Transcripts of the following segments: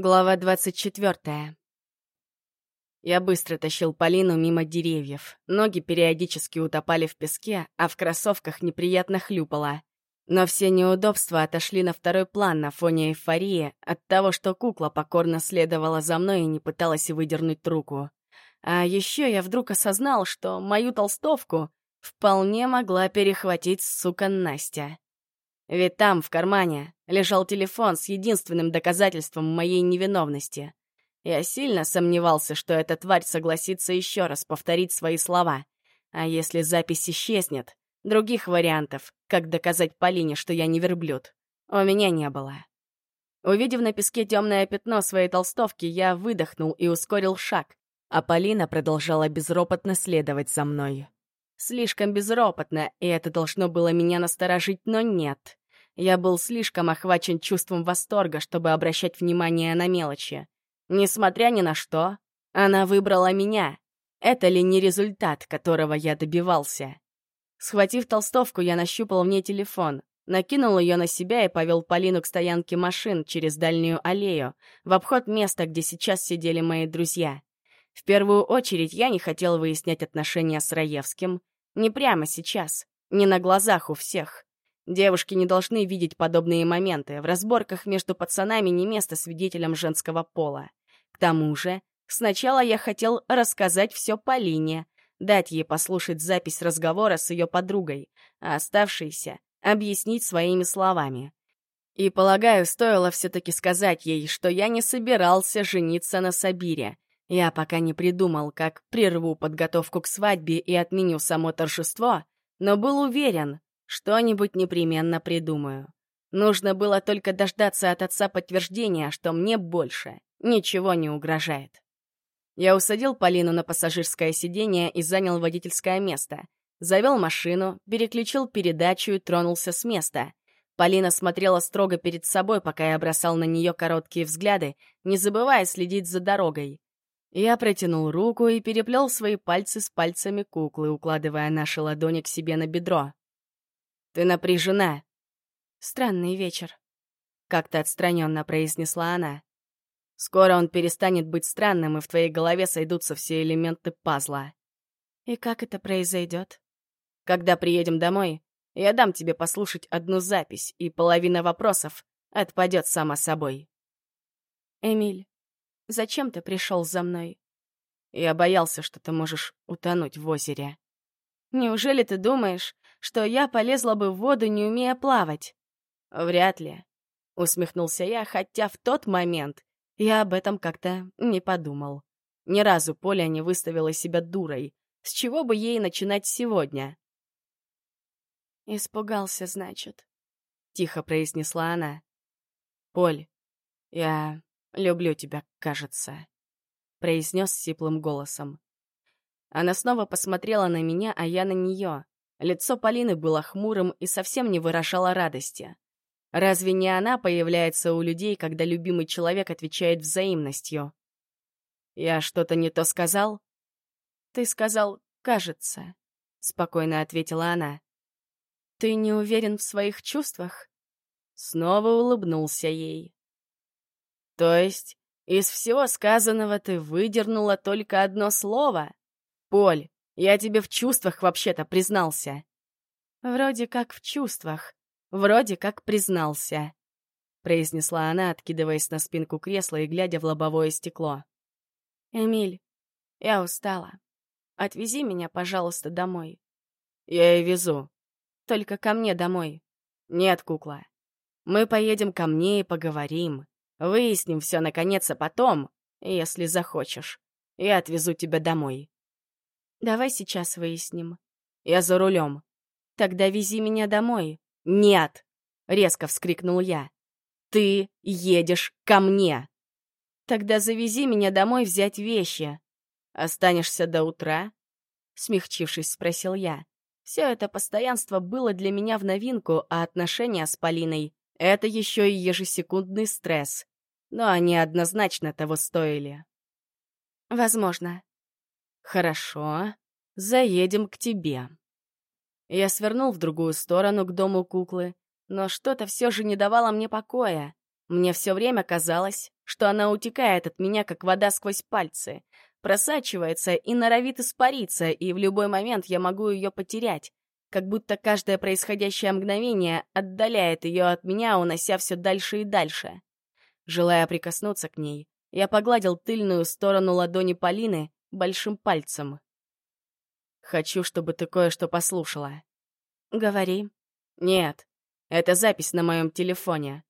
Глава 24. Я быстро тащил Полину мимо деревьев. Ноги периодически утопали в песке, а в кроссовках неприятно хлюпало. Но все неудобства отошли на второй план на фоне эйфории от того, что кукла покорно следовала за мной и не пыталась выдернуть руку. А еще я вдруг осознал, что мою толстовку вполне могла перехватить сука Настя. Ведь там, в кармане, лежал телефон с единственным доказательством моей невиновности. Я сильно сомневался, что эта тварь согласится еще раз повторить свои слова. А если запись исчезнет, других вариантов, как доказать Полине, что я не верблюд, у меня не было. Увидев на песке темное пятно своей толстовки, я выдохнул и ускорил шаг, а Полина продолжала безропотно следовать за мной. Слишком безропотно, и это должно было меня насторожить, но нет. Я был слишком охвачен чувством восторга, чтобы обращать внимание на мелочи. Несмотря ни на что, она выбрала меня. Это ли не результат, которого я добивался? Схватив толстовку, я нащупал в ней телефон, накинул ее на себя и повел Полину к стоянке машин через дальнюю аллею, в обход места, где сейчас сидели мои друзья. В первую очередь я не хотел выяснять отношения с Раевским. Не прямо сейчас, не на глазах у всех. Девушки не должны видеть подобные моменты. В разборках между пацанами не место свидетелям женского пола. К тому же, сначала я хотел рассказать все Полине, дать ей послушать запись разговора с ее подругой, а оставшиеся — объяснить своими словами. И, полагаю, стоило все-таки сказать ей, что я не собирался жениться на Сабире. Я пока не придумал, как прерву подготовку к свадьбе и отменю само торжество, но был уверен, что-нибудь непременно придумаю. Нужно было только дождаться от отца подтверждения, что мне больше ничего не угрожает. Я усадил Полину на пассажирское сиденье и занял водительское место. Завел машину, переключил передачу и тронулся с места. Полина смотрела строго перед собой, пока я бросал на нее короткие взгляды, не забывая следить за дорогой. Я протянул руку и переплел свои пальцы с пальцами куклы, укладывая наши ладони к себе на бедро. Ты напряжена. Странный вечер. Как-то отстраненно произнесла она. Скоро он перестанет быть странным, и в твоей голове сойдутся все элементы пазла. И как это произойдет? Когда приедем домой, я дам тебе послушать одну запись, и половина вопросов отпадет сама собой. Эмиль, зачем ты пришел за мной? Я боялся, что ты можешь утонуть в озере. Неужели ты думаешь, что я полезла бы в воду, не умея плавать? Вряд ли. Усмехнулся я, хотя в тот момент я об этом как-то не подумал. Ни разу Поля не выставила себя дурой. С чего бы ей начинать сегодня? «Испугался, значит», — тихо произнесла она. «Поль, я люблю тебя, кажется», — произнес сиплым голосом. Она снова посмотрела на меня, а я на нее. Лицо Полины было хмурым и совсем не выражало радости. Разве не она появляется у людей, когда любимый человек отвечает взаимностью? «Я что-то не то сказал?» «Ты сказал «кажется», — спокойно ответила она. «Ты не уверен в своих чувствах?» Снова улыбнулся ей. «То есть из всего сказанного ты выдернула только одно слово? Поль, я тебе в чувствах вообще-то признался». «Вроде как в чувствах. Вроде как признался», — произнесла она, откидываясь на спинку кресла и глядя в лобовое стекло. «Эмиль, я устала. Отвези меня, пожалуйста, домой». «Я и везу. Только ко мне домой». «Нет, кукла. Мы поедем ко мне и поговорим. Выясним все, наконец, а потом, если захочешь. Я отвезу тебя домой». Давай сейчас выясним. Я за рулем. Тогда вези меня домой. Нет! Резко вскрикнул я. Ты едешь ко мне. Тогда завези меня домой взять вещи. Останешься до утра? Смягчившись, спросил я. Все это постоянство было для меня в новинку, а отношения с Полиной — это еще и ежесекундный стресс. Но они однозначно того стоили. Возможно. «Хорошо, заедем к тебе». Я свернул в другую сторону, к дому куклы, но что-то все же не давало мне покоя. Мне все время казалось, что она утекает от меня, как вода сквозь пальцы, просачивается и норовит испариться, и в любой момент я могу ее потерять, как будто каждое происходящее мгновение отдаляет ее от меня, унося все дальше и дальше. Желая прикоснуться к ней, я погладил тыльную сторону ладони Полины большим пальцем. «Хочу, чтобы ты кое-что послушала». «Говори». «Нет, это запись на моем телефоне».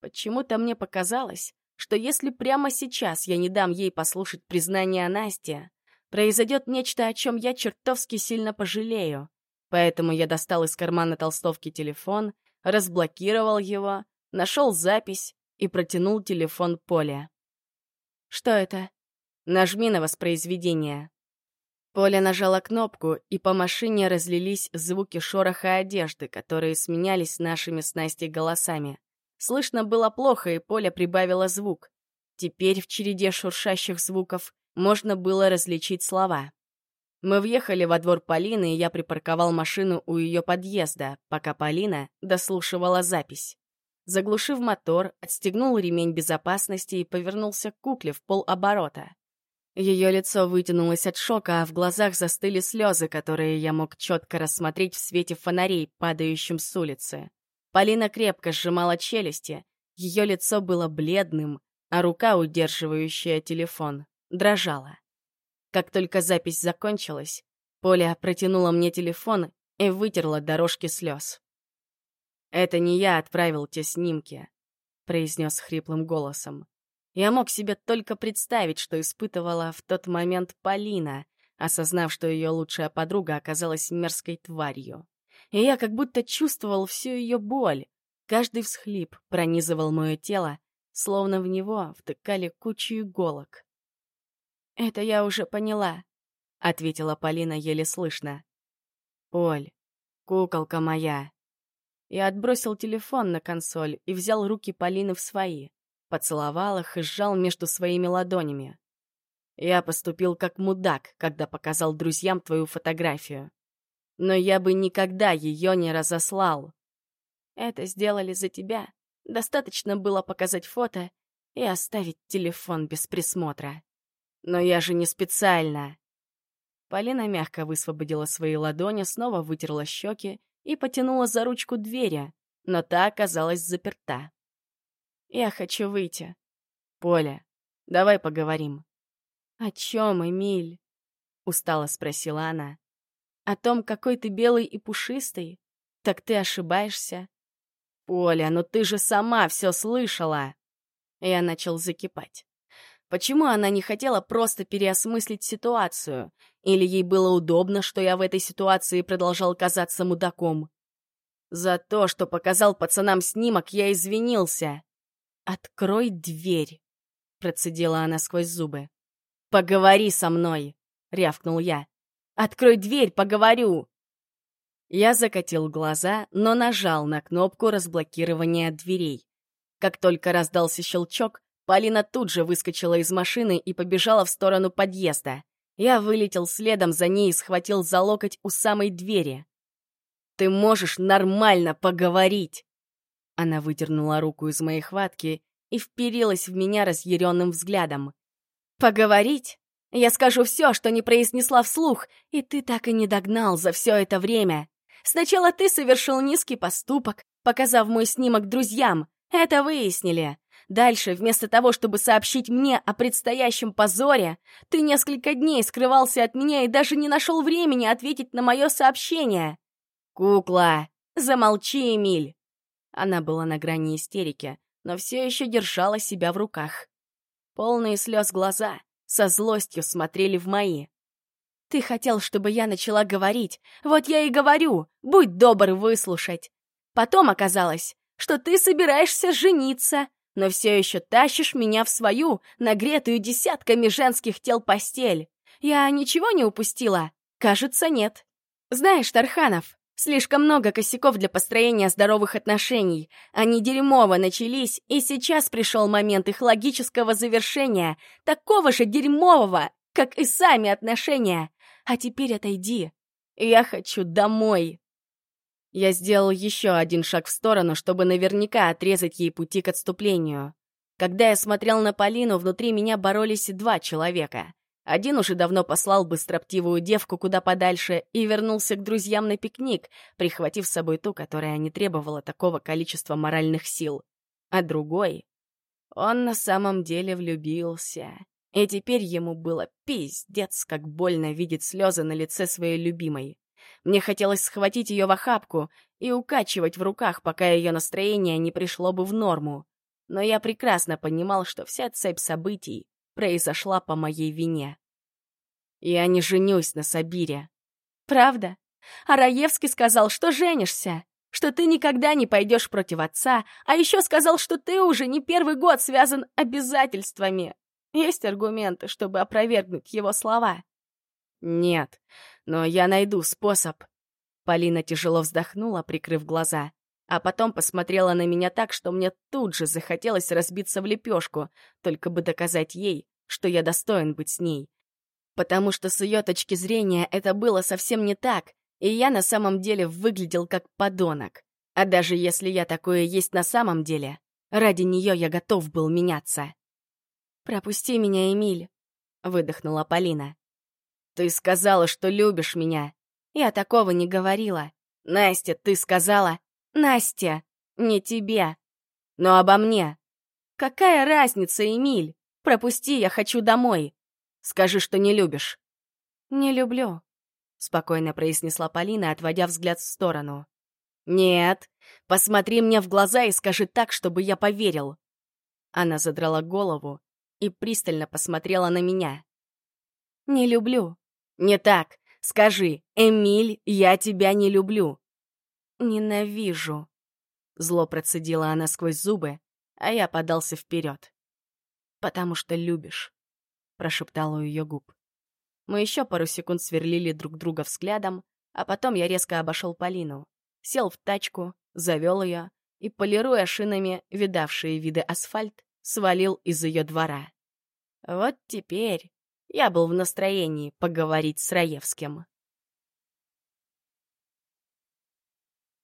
Почему-то мне показалось, что если прямо сейчас я не дам ей послушать признание Насте, произойдет нечто, о чем я чертовски сильно пожалею. Поэтому я достал из кармана толстовки телефон, разблокировал его, нашел запись и протянул телефон Поле. «Что это?» «Нажми на воспроизведение». Поля нажала кнопку, и по машине разлились звуки шороха одежды, которые сменялись нашими с Настей голосами. Слышно было плохо, и Поля прибавила звук. Теперь в череде шуршащих звуков можно было различить слова. Мы въехали во двор Полины, и я припарковал машину у ее подъезда, пока Полина дослушивала запись. Заглушив мотор, отстегнул ремень безопасности и повернулся к кукле в полоборота. Ее лицо вытянулось от шока, а в глазах застыли слезы, которые я мог четко рассмотреть в свете фонарей, падающим с улицы. Полина крепко сжимала челюсти, ее лицо было бледным, а рука, удерживающая телефон, дрожала. Как только запись закончилась, Поля протянула мне телефон и вытерла дорожки слез. «Это не я отправил те снимки», — произнес хриплым голосом. Я мог себе только представить, что испытывала в тот момент Полина, осознав, что ее лучшая подруга оказалась мерзкой тварью и я как будто чувствовал всю ее боль. Каждый всхлип пронизывал мое тело, словно в него втыкали кучу иголок. «Это я уже поняла», — ответила Полина еле слышно. «Оль, куколка моя». Я отбросил телефон на консоль и взял руки Полины в свои, поцеловал их и сжал между своими ладонями. Я поступил как мудак, когда показал друзьям твою фотографию но я бы никогда ее не разослал. Это сделали за тебя. Достаточно было показать фото и оставить телефон без присмотра. Но я же не специально. Полина мягко высвободила свои ладони, снова вытерла щеки и потянула за ручку двери, но та оказалась заперта. «Я хочу выйти». «Поля, давай поговорим». «О чем, Эмиль?» — устало спросила она. О том, какой ты белый и пушистый? Так ты ошибаешься. Поля, ну ты же сама все слышала. Я начал закипать. Почему она не хотела просто переосмыслить ситуацию? Или ей было удобно, что я в этой ситуации продолжал казаться мудаком? За то, что показал пацанам снимок, я извинился. «Открой дверь», — процедила она сквозь зубы. «Поговори со мной», — рявкнул я. Открой дверь, поговорю!» Я закатил глаза, но нажал на кнопку разблокирования дверей. Как только раздался щелчок, Полина тут же выскочила из машины и побежала в сторону подъезда. Я вылетел следом за ней и схватил за локоть у самой двери. «Ты можешь нормально поговорить!» Она выдернула руку из моей хватки и вперилась в меня разъяренным взглядом. «Поговорить? Я скажу все, что не произнесла вслух, и ты так и не догнал за все это время. Сначала ты совершил низкий поступок, показав мой снимок друзьям. Это выяснили. Дальше, вместо того, чтобы сообщить мне о предстоящем позоре, ты несколько дней скрывался от меня и даже не нашел времени ответить на мое сообщение. «Кукла! Замолчи, Эмиль!» Она была на грани истерики, но все еще держала себя в руках. Полные слез глаза, со злостью смотрели в мои. «Ты хотел, чтобы я начала говорить. Вот я и говорю. Будь добр выслушать. Потом оказалось, что ты собираешься жениться, но все еще тащишь меня в свою, нагретую десятками женских тел постель. Я ничего не упустила? Кажется, нет. Знаешь, Тарханов, Слишком много косяков для построения здоровых отношений. Они дерьмово начались, и сейчас пришел момент их логического завершения, такого же дерьмового, как и сами отношения. А теперь отойди. Я хочу домой. Я сделал еще один шаг в сторону, чтобы наверняка отрезать ей пути к отступлению. Когда я смотрел на Полину, внутри меня боролись два человека. Один уже давно послал бы строптивую девку куда подальше и вернулся к друзьям на пикник, прихватив с собой ту, которая не требовала такого количества моральных сил. А другой... Он на самом деле влюбился. И теперь ему было пиздец, как больно видеть слезы на лице своей любимой. Мне хотелось схватить ее в охапку и укачивать в руках, пока ее настроение не пришло бы в норму. Но я прекрасно понимал, что вся цепь событий произошла по моей вине. Я не женюсь на Сабире. Правда? А Раевский сказал, что женишься, что ты никогда не пойдешь против отца, а еще сказал, что ты уже не первый год связан обязательствами. Есть аргументы, чтобы опровергнуть его слова? Нет, но я найду способ. Полина тяжело вздохнула, прикрыв глаза, а потом посмотрела на меня так, что мне тут же захотелось разбиться в лепешку, только бы доказать ей, что я достоин быть с ней. Потому что с ее точки зрения это было совсем не так, и я на самом деле выглядел как подонок. А даже если я такое есть на самом деле, ради нее я готов был меняться. «Пропусти меня, Эмиль», — выдохнула Полина. «Ты сказала, что любишь меня». Я такого не говорила. «Настя, ты сказала...» «Настя, не тебе, но обо мне». «Какая разница, Эмиль? Пропусти, я хочу домой. Скажи, что не любишь». «Не люблю», — спокойно произнесла Полина, отводя взгляд в сторону. «Нет, посмотри мне в глаза и скажи так, чтобы я поверил». Она задрала голову и пристально посмотрела на меня. «Не люблю». «Не так. Скажи, Эмиль, я тебя не люблю». «Ненавижу», — зло процедила она сквозь зубы, а я подался вперед. «Потому что любишь», — прошептала у ее губ. Мы еще пару секунд сверлили друг друга взглядом, а потом я резко обошел Полину, сел в тачку, завел ее и, полируя шинами видавшие виды асфальт, свалил из ее двора. Вот теперь я был в настроении поговорить с Раевским.